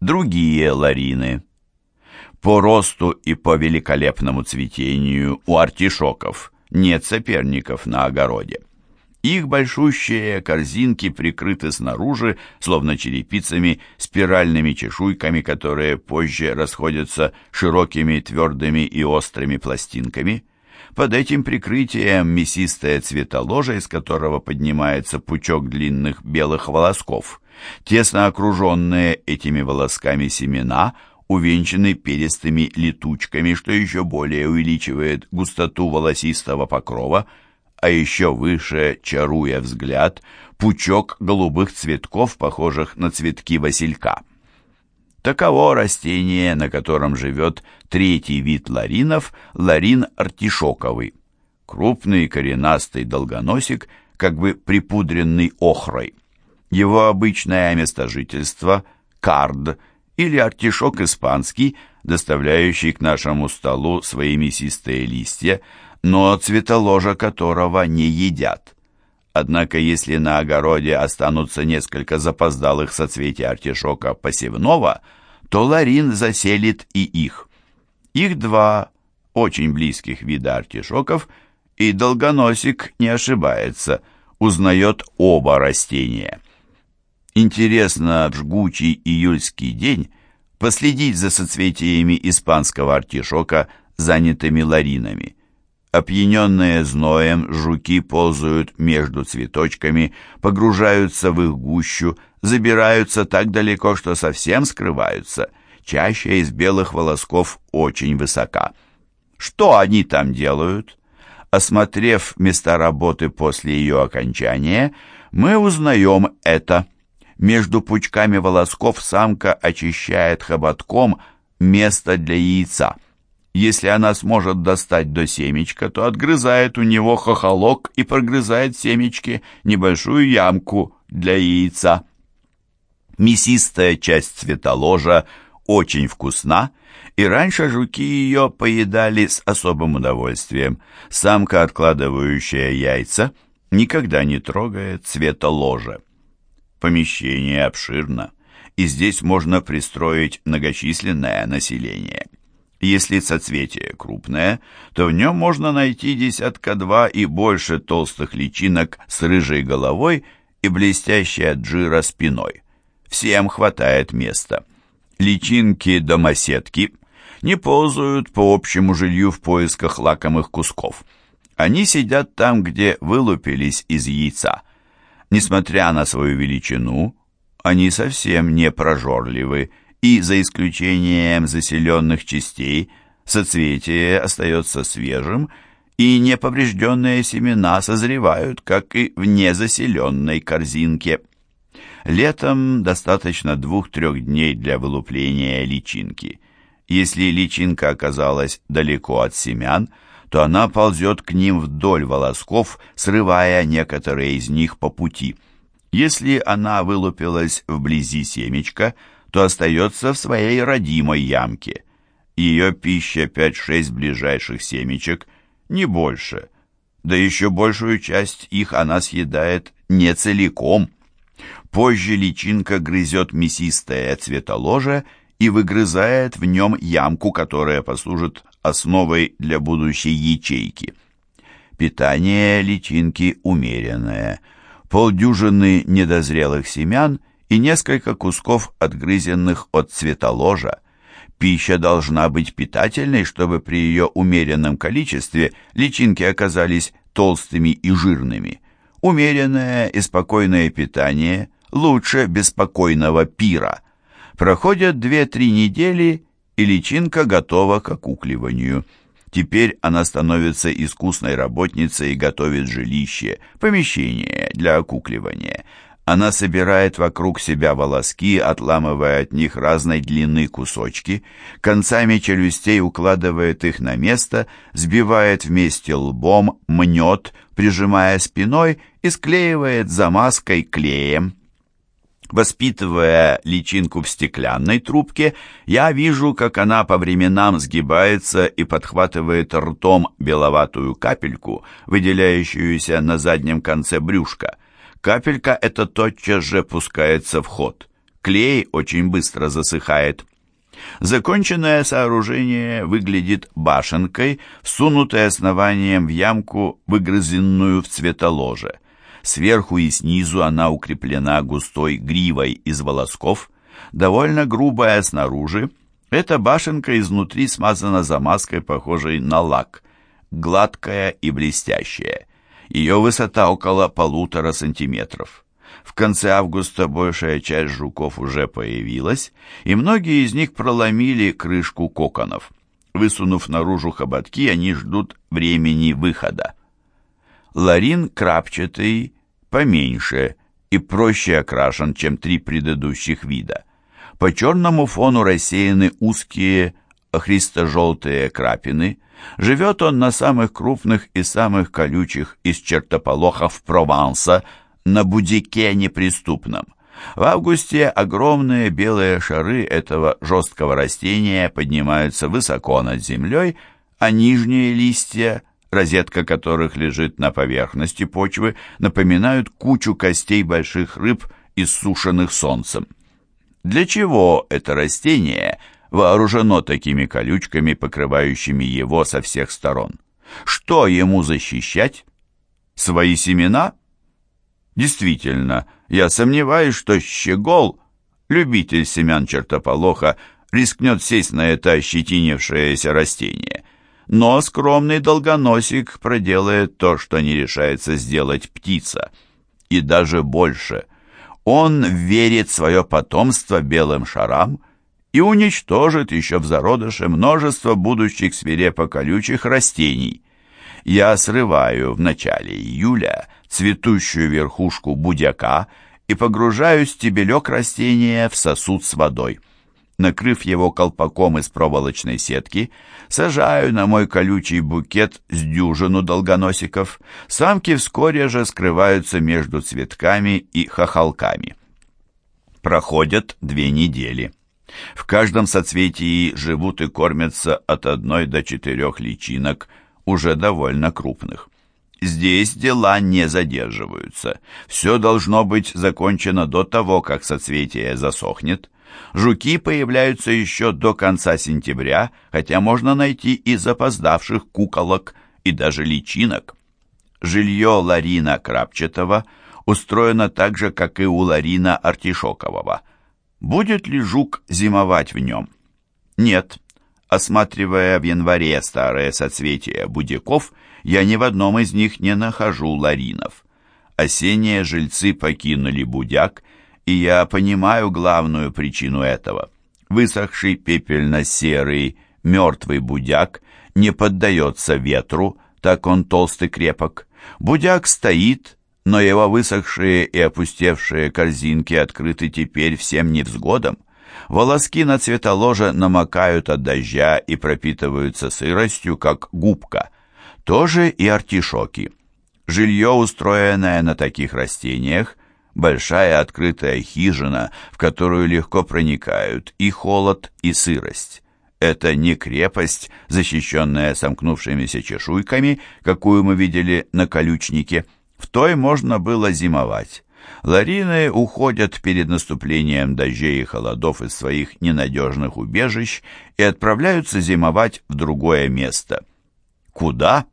Другие ларины. По росту и по великолепному цветению у артишоков нет соперников на огороде. Их большущие корзинки прикрыты снаружи, словно черепицами, спиральными чешуйками, которые позже расходятся широкими, твердыми и острыми пластинками. Под этим прикрытием мясистое цветоложе, из которого поднимается пучок длинных белых волосков. Тесно окруженные этими волосками семена увенчаны перистыми летучками, что еще более увеличивает густоту волосистого покрова – а еще выше, чаруя взгляд, пучок голубых цветков, похожих на цветки василька. Таково растение, на котором живет третий вид ларинов, ларин артишоковый. Крупный коренастый долгоносик, как бы припудренный охрой. Его обычное место жительства – кард или артишок испанский, доставляющий к нашему столу свои мясистые листья – но цветоложа которого не едят. Однако если на огороде останутся несколько запоздалых соцветий артишока посевного, то ларин заселит и их. Их два очень близких вида артишоков, и долгоносик не ошибается, узнает оба растения. Интересно в жгучий июльский день последить за соцветиями испанского артишока, занятыми ларинами. Опьяненные зноем, жуки ползают между цветочками, погружаются в их гущу, забираются так далеко, что совсем скрываются. Чаще из белых волосков очень высока. Что они там делают? Осмотрев места работы после ее окончания, мы узнаем это. Между пучками волосков самка очищает хоботком место для яйца. Если она сможет достать до семечка, то отгрызает у него хохолок и прогрызает семечки небольшую ямку для яйца. Мясистая часть цветоложа очень вкусна, и раньше жуки ее поедали с особым удовольствием. Самка, откладывающая яйца, никогда не трогает цветоложа. Помещение обширно, и здесь можно пристроить многочисленное население. Если соцветие крупное, то в нем можно найти десятка-два и больше толстых личинок с рыжей головой и блестящей от жира спиной. Всем хватает места. Личинки-домоседки не ползают по общему жилью в поисках лакомых кусков. Они сидят там, где вылупились из яйца. Несмотря на свою величину, они совсем не прожорливы и, за исключением заселенных частей, соцветие остается свежим, и неповрежденные семена созревают, как и в незаселенной корзинке. Летом достаточно двух-трех дней для вылупления личинки. Если личинка оказалась далеко от семян, то она ползет к ним вдоль волосков, срывая некоторые из них по пути. Если она вылупилась вблизи семечка – то остается в своей родимой ямке. Ее пища 5-6 ближайших семечек, не больше. Да еще большую часть их она съедает не целиком. Позже личинка грызет мясистое цветоложе и выгрызает в нем ямку, которая послужит основой для будущей ячейки. Питание личинки умеренное. Полдюжины недозрелых семян и несколько кусков отгрызенных от цветоложа. Пища должна быть питательной, чтобы при ее умеренном количестве личинки оказались толстыми и жирными. Умеренное и спокойное питание лучше беспокойного пира. Проходят 2-3 недели, и личинка готова к окукливанию. Теперь она становится искусной работницей и готовит жилище, помещение для окукливания. Она собирает вокруг себя волоски, отламывая от них разной длины кусочки, концами челюстей укладывает их на место, сбивает вместе лбом, мнет, прижимая спиной и склеивает замазкой клеем. Воспитывая личинку в стеклянной трубке, я вижу, как она по временам сгибается и подхватывает ртом беловатую капельку, выделяющуюся на заднем конце брюшка – Капелька эта тотчас же пускается в ход. Клей очень быстро засыхает. Законченное сооружение выглядит башенкой, всунутой основанием в ямку, выгрызенную в цветоложе. Сверху и снизу она укреплена густой гривой из волосков, довольно грубая снаружи. Эта башенка изнутри смазана замазкой, похожей на лак, гладкая и блестящая. Ее высота около полутора сантиметров. В конце августа большая часть жуков уже появилась, и многие из них проломили крышку коконов. Высунув наружу хоботки, они ждут времени выхода. Ларин крапчатый, поменьше и проще окрашен, чем три предыдущих вида. По черному фону рассеяны узкие охристо-желтые крапины. Живет он на самых крупных и самых колючих из чертополохов Прованса – на будике неприступном. В августе огромные белые шары этого жесткого растения поднимаются высоко над землей, а нижние листья, розетка которых лежит на поверхности почвы, напоминают кучу костей больших рыб, иссушенных солнцем. Для чего это растение вооружено такими колючками, покрывающими его со всех сторон? Что ему защищать? Свои семена – Действительно, я сомневаюсь, что щегол, любитель семян чертополоха, рискнет сесть на это ощетинившееся растение. Но скромный долгоносик проделает то, что не решается сделать птица. И даже больше. Он верит свое потомство белым шарам и уничтожит еще в зародыше множество будущих свирепо-колючих растений. Я срываю в начале июля цветущую верхушку будяка и погружаю стебелек растения в сосуд с водой. Накрыв его колпаком из проволочной сетки, сажаю на мой колючий букет с дюжину долгоносиков. Самки вскоре же скрываются между цветками и хохолками. Проходят две недели. В каждом соцветии живут и кормятся от одной до четырех личинок, уже довольно крупных. Здесь дела не задерживаются. Все должно быть закончено до того, как соцветие засохнет. Жуки появляются еще до конца сентября, хотя можно найти и запоздавших куколок, и даже личинок. Жилье Ларина Крапчатого устроено так же, как и у Ларина Артишокового. Будет ли жук зимовать в нем? Нет. Осматривая в январе старые соцветия будяков, я ни в одном из них не нахожу ларинов. Осенние жильцы покинули будяк, и я понимаю главную причину этого. Высохший пепельно-серый мертвый будяк не поддается ветру, так он толстый крепок. Будяк стоит, но его высохшие и опустевшие корзинки открыты теперь всем невзгодам. Волоски на цветоложе намокают от дождя и пропитываются сыростью, как губка. Тоже и артишоки. Жилье, устроенное на таких растениях, большая открытая хижина, в которую легко проникают и холод, и сырость. Это не крепость, защищенная сомкнувшимися чешуйками, какую мы видели на колючнике. В той можно было зимовать. Ларины уходят перед наступлением дождей и холодов из своих ненадежных убежищ и отправляются зимовать в другое место. Куда?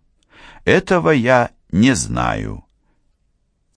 Этого я не знаю.